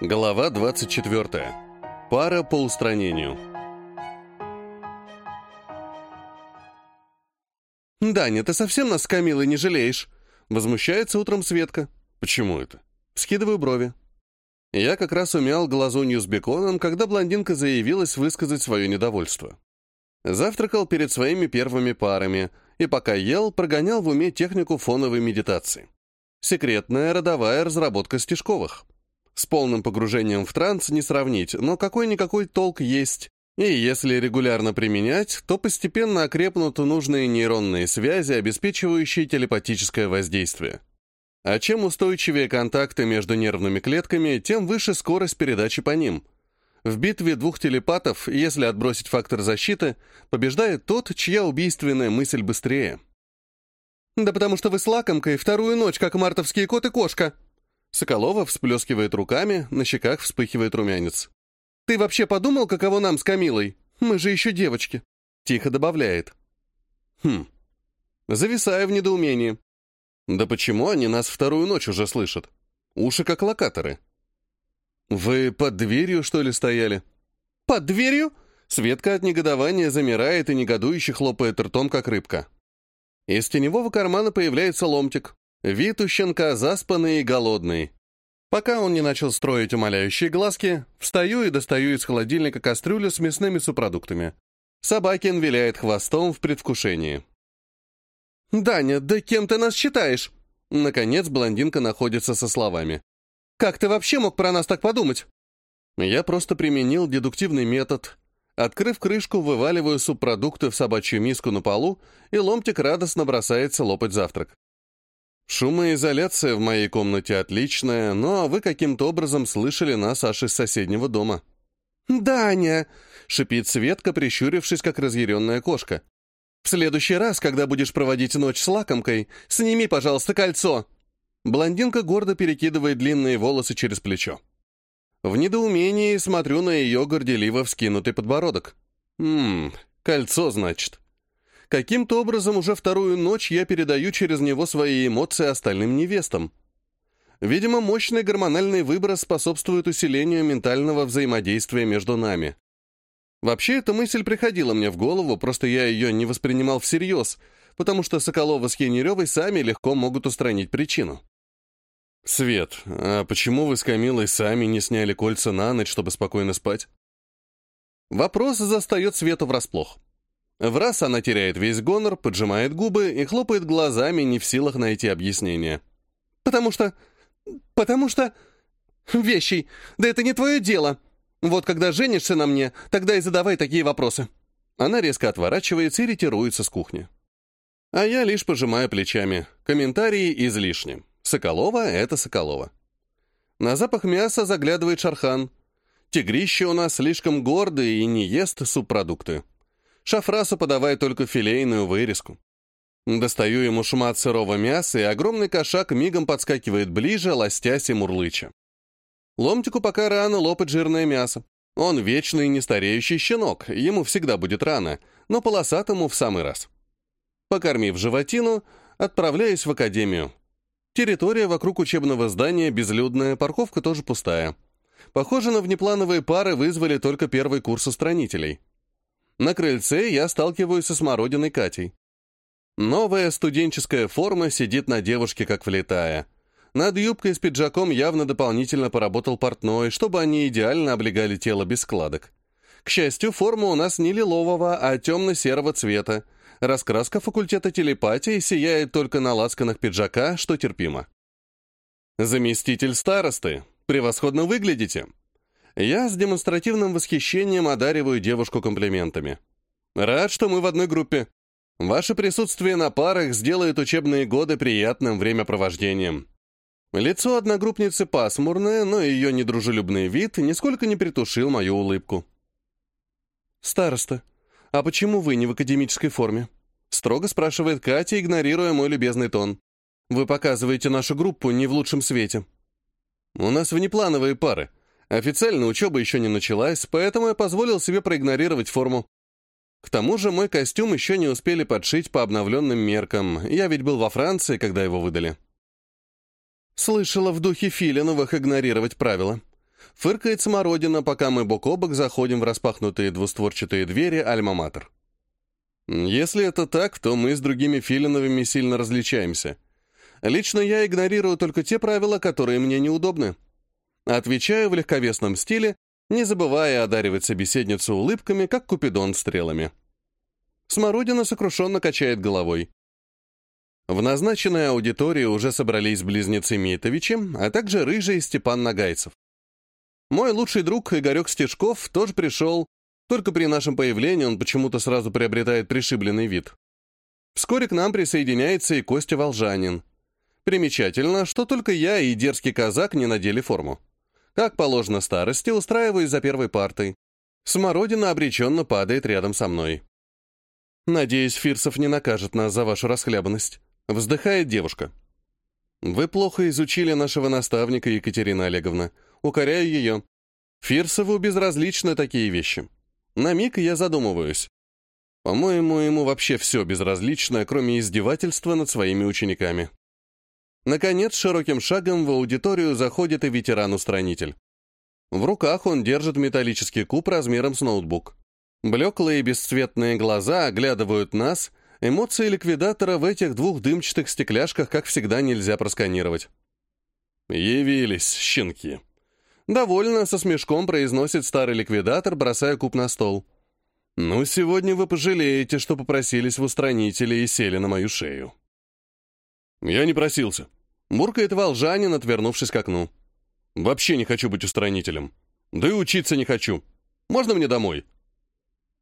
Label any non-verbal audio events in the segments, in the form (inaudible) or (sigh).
Глава 24. Пара по устранению. «Даня, ты совсем нас с Камилой не жалеешь?» Возмущается утром Светка. «Почему это?» Скидываю брови. Я как раз умял глазунью с беконом, когда блондинка заявилась высказать свое недовольство. Завтракал перед своими первыми парами, и пока ел, прогонял в уме технику фоновой медитации. Секретная родовая разработка Стешковых. С полным погружением в транс не сравнить, но какой-никакой толк есть. И если регулярно применять, то постепенно окрепнут нужные нейронные связи, обеспечивающие телепатическое воздействие. А чем устойчивее контакты между нервными клетками, тем выше скорость передачи по ним. В битве двух телепатов, если отбросить фактор защиты, побеждает тот, чья убийственная мысль быстрее. «Да потому что вы с лакомкой вторую ночь, как мартовские кот и кошка!» Соколова всплескивает руками, на щеках вспыхивает румянец. «Ты вообще подумал, каково нам с Камилой? Мы же еще девочки!» Тихо добавляет. «Хм. Зависаю в недоумении. Да почему они нас вторую ночь уже слышат? Уши как локаторы». «Вы под дверью, что ли, стояли?» «Под дверью?» Светка от негодования замирает и негодующе хлопает ртом, как рыбка. Из теневого кармана появляется ломтик. Вид у щенка заспанный и голодный. Пока он не начал строить умоляющие глазки, встаю и достаю из холодильника кастрюлю с мясными субпродуктами. Собакин виляет хвостом в предвкушении. «Даня, да кем ты нас считаешь?» Наконец блондинка находится со словами. «Как ты вообще мог про нас так подумать?» Я просто применил дедуктивный метод, Открыв крышку, вываливаю субпродукты в собачью миску на полу, и ломтик радостно бросается лопать завтрак. Шумоизоляция в моей комнате отличная, но вы каким-то образом слышали нас аж из соседнего дома. «Даня!» — шипит Светка, прищурившись, как разъяренная кошка. «В следующий раз, когда будешь проводить ночь с лакомкой, сними, пожалуйста, кольцо!» Блондинка гордо перекидывает длинные волосы через плечо. В недоумении смотрю на ее горделиво вскинутый подбородок. Ммм, кольцо, значит. Каким-то образом уже вторую ночь я передаю через него свои эмоции остальным невестам. Видимо, мощный гормональный выброс способствует усилению ментального взаимодействия между нами. Вообще, эта мысль приходила мне в голову, просто я ее не воспринимал всерьез, потому что Соколова с Янеревой сами легко могут устранить причину. «Свет, а почему вы с Камилой сами не сняли кольца на ночь, чтобы спокойно спать?» Вопрос застает Свету врасплох. В раз она теряет весь гонор, поджимает губы и хлопает глазами, не в силах найти объяснение. «Потому что... потому что... вещи, да это не твое дело. Вот когда женишься на мне, тогда и задавай такие вопросы». Она резко отворачивается и ретируется с кухни. А я лишь пожимаю плечами. Комментарии излишни. Соколова — это Соколова. На запах мяса заглядывает Шархан. Тигрище у нас слишком гордый и не ест субпродукты. Шафрасу подавай только филейную вырезку. Достаю ему шмат сырого мяса, и огромный кошак мигом подскакивает ближе, ластясь и мурлыча. Ломтику пока рано лопать жирное мясо. Он вечный нестареющий щенок, ему всегда будет рано, но полосатому в самый раз. Покормив животину, отправляюсь в академию. Территория вокруг учебного здания безлюдная, парковка тоже пустая. Похоже, на внеплановые пары вызвали только первый курс устранителей. На крыльце я сталкиваюсь со смородиной Катей. Новая студенческая форма сидит на девушке, как влетая. Над юбкой с пиджаком явно дополнительно поработал портной, чтобы они идеально облегали тело без складок. К счастью, форма у нас не лилового, а темно-серого цвета, Раскраска факультета телепатии сияет только на лацканах пиджака, что терпимо. «Заместитель старосты. Превосходно выглядите». Я с демонстративным восхищением одариваю девушку комплиментами. «Рад, что мы в одной группе. Ваше присутствие на парах сделает учебные годы приятным времяпровождением». Лицо одногруппницы пасмурное, но ее недружелюбный вид нисколько не притушил мою улыбку. «Староста, «А почему вы не в академической форме?» Строго спрашивает Катя, игнорируя мой любезный тон. «Вы показываете нашу группу не в лучшем свете». «У нас внеплановые пары. Официально учеба еще не началась, поэтому я позволил себе проигнорировать форму. К тому же мой костюм еще не успели подшить по обновленным меркам. Я ведь был во Франции, когда его выдали». Слышала в духе Филиновых игнорировать правила. Фыркает смородина, пока мы бок о бок заходим в распахнутые двустворчатые двери Альма-Матер. Если это так, то мы с другими Филиновыми сильно различаемся. Лично я игнорирую только те правила, которые мне неудобны. Отвечаю в легковесном стиле, не забывая одаривать собеседницу улыбками, как купидон стрелами. Смородина сокрушенно качает головой. В назначенной аудитории уже собрались близнецы Митовичи, а также Рыжий и Степан Нагайцев. Мой лучший друг Игорек Стежков тоже пришел, только при нашем появлении он почему-то сразу приобретает пришибленный вид. Вскоре к нам присоединяется и Костя Волжанин. Примечательно, что только я и дерзкий казак не надели форму. Как положено старости, устраиваюсь за первой партой. Смородина обреченно падает рядом со мной. Надеюсь, Фирсов не накажет нас за вашу расхлябанность. Вздыхает девушка. «Вы плохо изучили нашего наставника, Екатерина Олеговна. Укоряю ее. Фирсову безразличны такие вещи. На миг я задумываюсь. По-моему, ему вообще все безразлично, кроме издевательства над своими учениками». Наконец, широким шагом в аудиторию заходит и ветеран-устранитель. В руках он держит металлический куб размером с ноутбук. Блеклые бесцветные глаза оглядывают нас, Эмоции ликвидатора в этих двух дымчатых стекляшках, как всегда, нельзя просканировать. «Явились, щенки!» Довольно со смешком произносит старый ликвидатор, бросая куб на стол. «Ну, сегодня вы пожалеете, что попросились в устранители и сели на мою шею». «Я не просился», — буркает волжанин, отвернувшись к окну. «Вообще не хочу быть устранителем. Да и учиться не хочу. Можно мне домой?»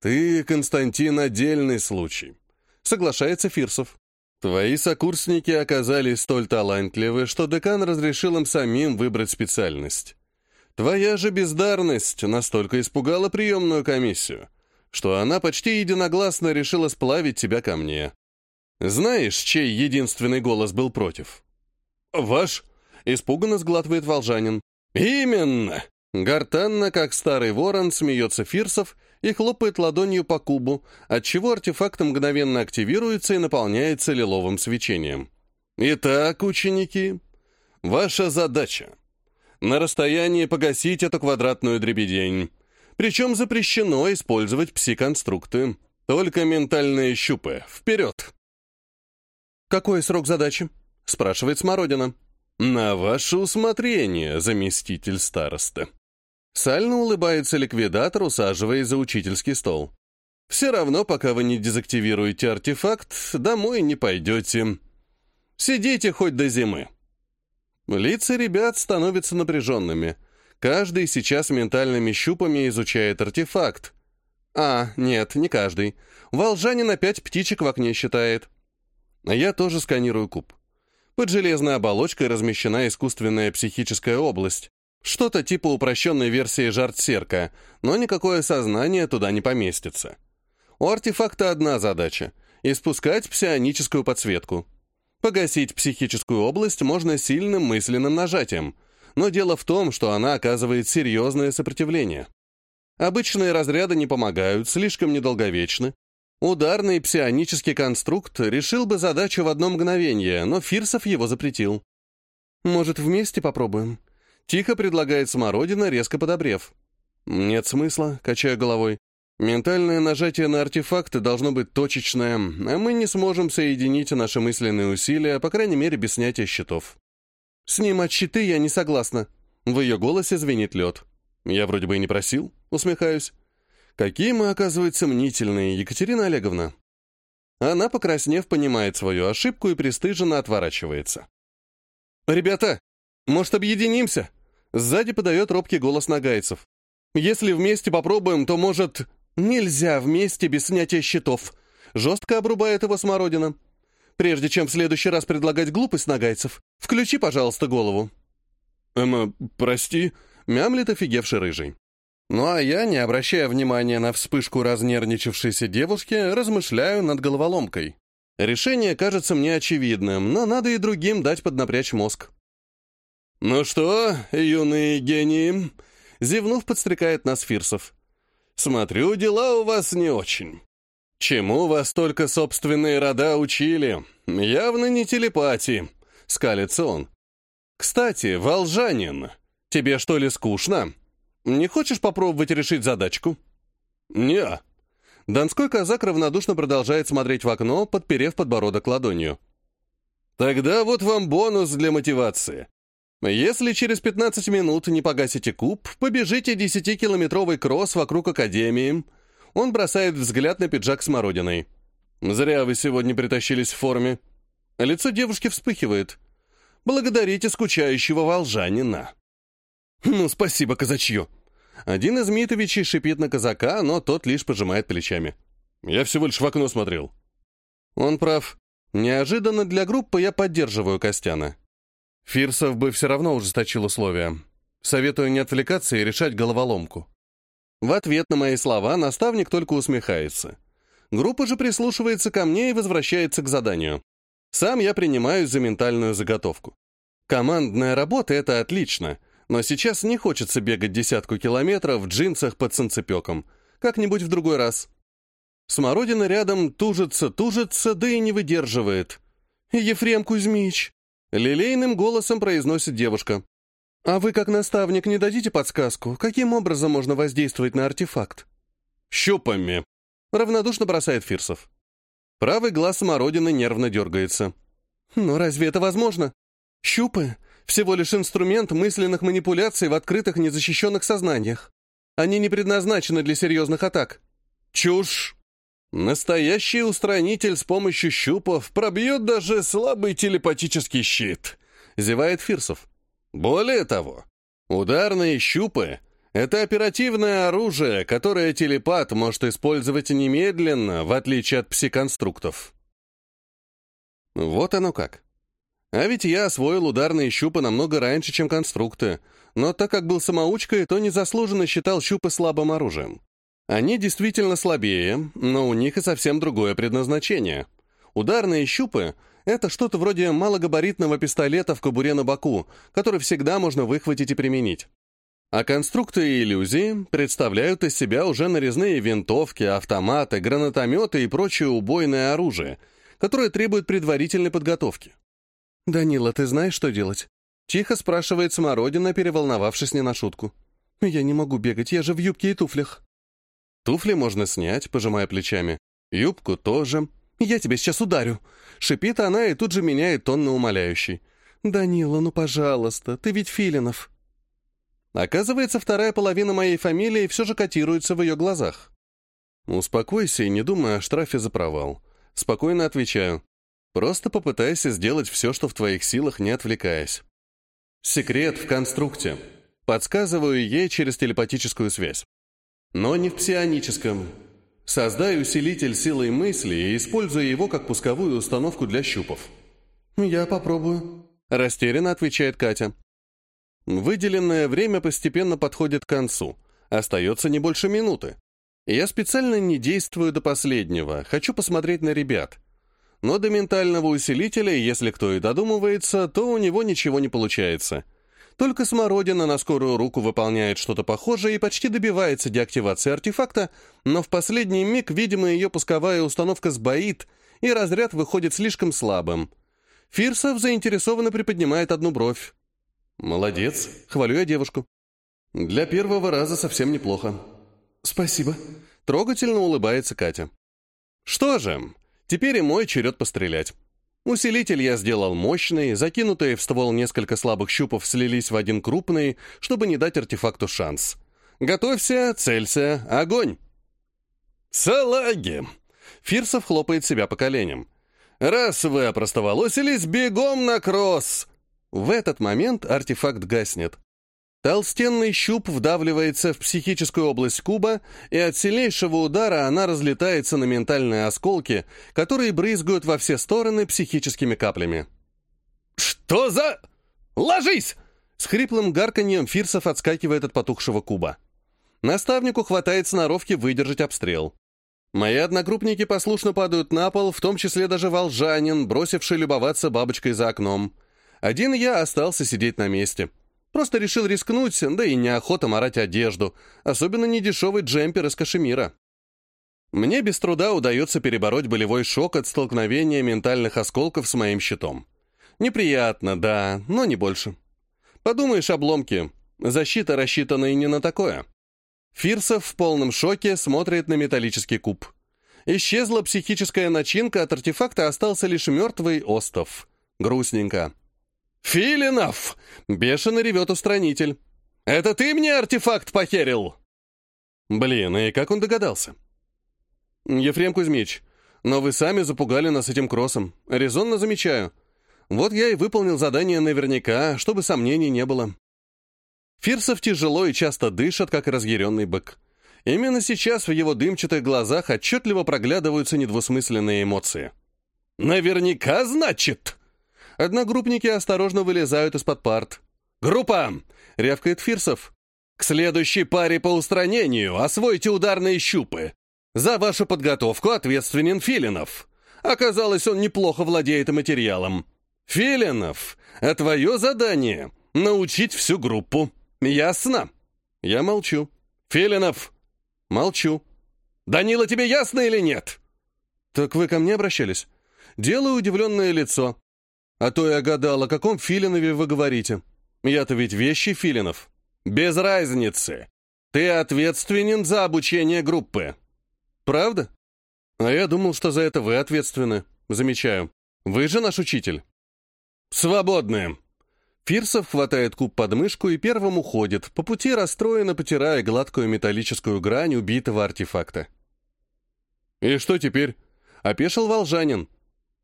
«Ты, Константин, отдельный случай. Соглашается Фирсов. Твои сокурсники оказались столь талантливы, что декан разрешил им самим выбрать специальность. Твоя же бездарность настолько испугала приемную комиссию, что она почти единогласно решила сплавить тебя ко мне. Знаешь, чей единственный голос был против? «Ваш?» — испуганно сглатывает волжанин. «Именно!» Гортанно, как старый ворон, смеется Фирсов и хлопает ладонью по кубу, отчего артефакт мгновенно активируется и наполняется лиловым свечением. Итак, ученики, ваша задача — на расстоянии погасить эту квадратную дребедень. Причем запрещено использовать пси-конструкты. Только ментальные щупы. Вперед! «Какой срок задачи?» — спрашивает Смородина. «На ваше усмотрение, заместитель староста». Сально улыбается ликвидатор, усаживаясь за учительский стол. «Все равно, пока вы не дезактивируете артефакт, домой не пойдете. Сидите хоть до зимы». Лица ребят становятся напряженными. Каждый сейчас ментальными щупами изучает артефакт. А, нет, не каждый. Волжанин опять птичек в окне считает. А я тоже сканирую куб. Под железной оболочкой размещена искусственная психическая область. Что-то типа упрощенной версии жартсерка, но никакое сознание туда не поместится. У артефакта одна задача — испускать псионическую подсветку. Погасить психическую область можно сильным мысленным нажатием, но дело в том, что она оказывает серьезное сопротивление. Обычные разряды не помогают, слишком недолговечны. Ударный псионический конструкт решил бы задачу в одно мгновение, но Фирсов его запретил. «Может, вместе попробуем?» Тихо предлагает смородина, резко подобрев. Нет смысла, качая головой. Ментальное нажатие на артефакты должно быть точечное, а мы не сможем соединить наши мысленные усилия, по крайней мере, без снятия щитов. Снимать щиты я не согласна. В ее голосе звенит лед. Я вроде бы и не просил, усмехаюсь. Какие мы, оказывается, мнительные, Екатерина Олеговна. Она, покраснев, понимает свою ошибку и пристыженно отворачивается. «Ребята, может, объединимся?» Сзади подает робкий голос нагайцев. «Если вместе попробуем, то, может...» «Нельзя вместе без снятия щитов», — жестко обрубает его смородина. «Прежде чем в следующий раз предлагать глупость нагайцев, включи, пожалуйста, голову». «Эм, прости», — мямлит офигевший рыжий. Ну а я, не обращая внимания на вспышку разнервничавшейся девушки, размышляю над головоломкой. Решение кажется мне очевидным, но надо и другим дать поднапрячь мозг. «Ну что, юные гении?» Зевнув, подстрекает нас Фирсов. «Смотрю, дела у вас не очень. Чему вас только собственные рода учили? Явно не телепатии», — скалится он. «Кстати, волжанин, Тебе что ли скучно? Не хочешь попробовать решить задачку?» «Не». Донской казак равнодушно продолжает смотреть в окно, подперев подбородок ладонью. «Тогда вот вам бонус для мотивации. Если через 15 минут не погасите куб, побежите 10-километровый кросс вокруг Академии». Он бросает взгляд на пиджак с Смородиной. «Зря вы сегодня притащились в форме». Лицо девушки вспыхивает. «Благодарите скучающего волжанина». (laughs) «Ну, спасибо, казачье». Один из Митовичей шипит на казака, но тот лишь пожимает плечами. «Я всего лишь в окно смотрел». Он прав. Неожиданно для группы я поддерживаю Костяна. Фирсов бы все равно ужесточил условия. Советую не отвлекаться и решать головоломку. В ответ на мои слова наставник только усмехается. Группа же прислушивается ко мне и возвращается к заданию. Сам я принимаюсь за ментальную заготовку. Командная работа — это отлично, но сейчас не хочется бегать десятку километров в джинсах под санцепеком. Как-нибудь в другой раз. Смородина рядом тужится, тужится, да и не выдерживает. «Ефрем Кузьмич!» — лилейным голосом произносит девушка. «А вы, как наставник, не дадите подсказку, каким образом можно воздействовать на артефакт?» «Щупами», — равнодушно бросает Фирсов. Правый глаз Смородины нервно дергается. «Но разве это возможно? Щупы — всего лишь инструмент мысленных манипуляций в открытых незащищенных сознаниях. Они не предназначены для серьезных атак». «Чушь!» Настоящий устранитель с помощью щупов пробьет даже слабый телепатический щит, зевает Фирсов. Более того, ударные щупы — это оперативное оружие, которое телепат может использовать немедленно, в отличие от псиконструктов. Вот оно как. А ведь я освоил ударные щупы намного раньше, чем конструкты, но так как был самоучкой, то незаслуженно считал щупы слабым оружием. Они действительно слабее, но у них и совсем другое предназначение. Ударные щупы это что-то вроде малогабаритного пистолета в кобуре на боку, который всегда можно выхватить и применить. А конструкты и иллюзии представляют из себя уже нарезные винтовки, автоматы, гранатометы и прочее убойное оружие, которое требует предварительной подготовки. «Данила, ты знаешь, что делать?» Тихо спрашивает Смородина, переволновавшись не на шутку. «Я не могу бегать, я же в юбке и туфлях». Туфли можно снять, пожимая плечами. Юбку тоже. «Я тебя сейчас ударю!» Шипит она и тут же меняет тон на умоляющий. «Данила, ну пожалуйста, ты ведь Филинов». Оказывается, вторая половина моей фамилии все же котируется в ее глазах. Успокойся и не думай о штрафе за провал. Спокойно отвечаю. Просто попытайся сделать все, что в твоих силах, не отвлекаясь. Секрет в конструкте. Подсказываю ей через телепатическую связь. Но не в псионическом, Создай усилитель силой мысли и используй его как пусковую установку для щупов. «Я попробую», — растерянно отвечает Катя. Выделенное время постепенно подходит к концу. Остается не больше минуты. Я специально не действую до последнего, хочу посмотреть на ребят. Но до ментального усилителя, если кто и додумывается, то у него ничего не получается. Только Смородина на скорую руку выполняет что-то похожее и почти добивается деактивации артефакта, но в последний миг, видимо, ее пусковая установка сбоит, и разряд выходит слишком слабым. Фирсов заинтересованно приподнимает одну бровь. «Молодец», — хвалю я девушку. «Для первого раза совсем неплохо». «Спасибо», — трогательно улыбается Катя. «Что же, теперь и мой черед пострелять». Усилитель я сделал мощный, закинутые в ствол несколько слабых щупов слились в один крупный, чтобы не дать артефакту шанс. «Готовься, целься, огонь!» «Салаги!» Фирсов хлопает себя по коленям. «Раз вы опростоволосились, бегом на кросс!» В этот момент артефакт гаснет. Толстенный щуп вдавливается в психическую область куба, и от сильнейшего удара она разлетается на ментальные осколки, которые брызгают во все стороны психическими каплями. «Что за... Ложись!» С хриплым гарканьем Фирсов отскакивает от потухшего куба. Наставнику хватает сноровки выдержать обстрел. Мои одногруппники послушно падают на пол, в том числе даже волжанин, бросивший любоваться бабочкой за окном. Один я остался сидеть на месте — Просто решил рискнуть, да и неохота морать одежду, особенно недешевый джемпер из кашемира. Мне без труда удается перебороть болевой шок от столкновения ментальных осколков с моим щитом. Неприятно, да, но не больше. Подумаешь, обломки. Защита рассчитана и не на такое. Фирсов в полном шоке смотрит на металлический куб. Исчезла психическая начинка, от артефакта остался лишь мертвый остов. Грустненько. «Филинов!» — бешено ревет устранитель. «Это ты мне артефакт похерил?» Блин, и как он догадался? «Ефрем Кузьмич, но вы сами запугали нас этим кроссом. Резонно замечаю. Вот я и выполнил задание наверняка, чтобы сомнений не было». Фирсов тяжело и часто дышит, как разъяренный бык. Именно сейчас в его дымчатых глазах отчетливо проглядываются недвусмысленные эмоции. «Наверняка, значит!» Одногруппники осторожно вылезают из-под парт. «Группа!» — рявкает Фирсов. «К следующей паре по устранению освойте ударные щупы. За вашу подготовку ответственен Филинов. Оказалось, он неплохо владеет материалом. Филинов, а твое задание — научить всю группу. Ясно?» Я молчу. «Филинов!» Молчу. «Данила, тебе ясно или нет?» «Так вы ко мне обращались?» Делаю удивленное лицо. А то я гадал, о каком Филинове вы говорите. Я-то ведь вещи Филинов. Без разницы. Ты ответственен за обучение группы. Правда? А я думал, что за это вы ответственны. Замечаю. Вы же наш учитель. Свободны. Фирсов хватает куб под мышку и первым уходит, по пути расстроенно потирая гладкую металлическую грань убитого артефакта. «И что теперь?» — опешил волжанин.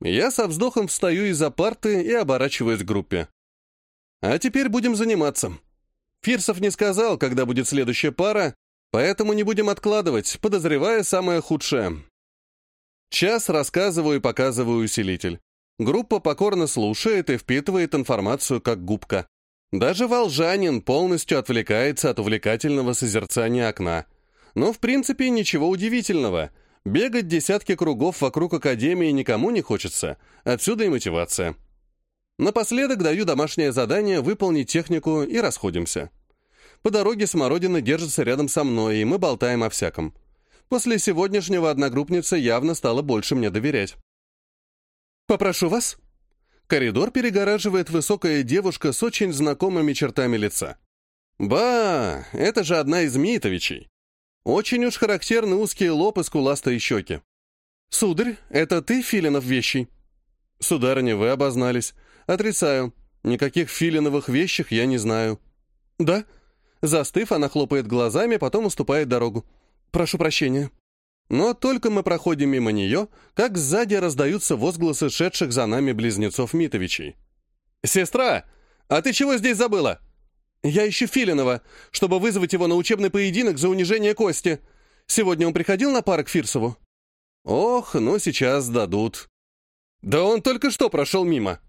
Я со вздохом встаю из-за парты и оборачиваюсь к группе. А теперь будем заниматься. Фирсов не сказал, когда будет следующая пара, поэтому не будем откладывать, подозревая самое худшее. Час рассказываю и показываю усилитель. Группа покорно слушает и впитывает информацию как губка. Даже волжанин полностью отвлекается от увлекательного созерцания окна. Но, в принципе, ничего удивительного — Бегать десятки кругов вокруг Академии никому не хочется, отсюда и мотивация. Напоследок даю домашнее задание выполнить технику и расходимся. По дороге Смородина держится рядом со мной, и мы болтаем о всяком. После сегодняшнего одногруппница явно стала больше мне доверять. «Попрошу вас». Коридор перегораживает высокая девушка с очень знакомыми чертами лица. «Ба, это же одна из Митовичей. Очень уж характерны узкие лоб и скуластые щеки. «Сударь, это ты, Филинов вещий?» «Сударыня, вы обознались. Отрицаю. Никаких филиновых вещих я не знаю». «Да?» Застыв, она хлопает глазами, потом уступает дорогу. «Прошу прощения». Но только мы проходим мимо нее, как сзади раздаются возгласы шедших за нами близнецов Митовичей. «Сестра, а ты чего здесь забыла?» «Я ищу Филинова, чтобы вызвать его на учебный поединок за унижение Кости. Сегодня он приходил на парк Фирсову?» «Ох, ну сейчас дадут». «Да он только что прошел мимо».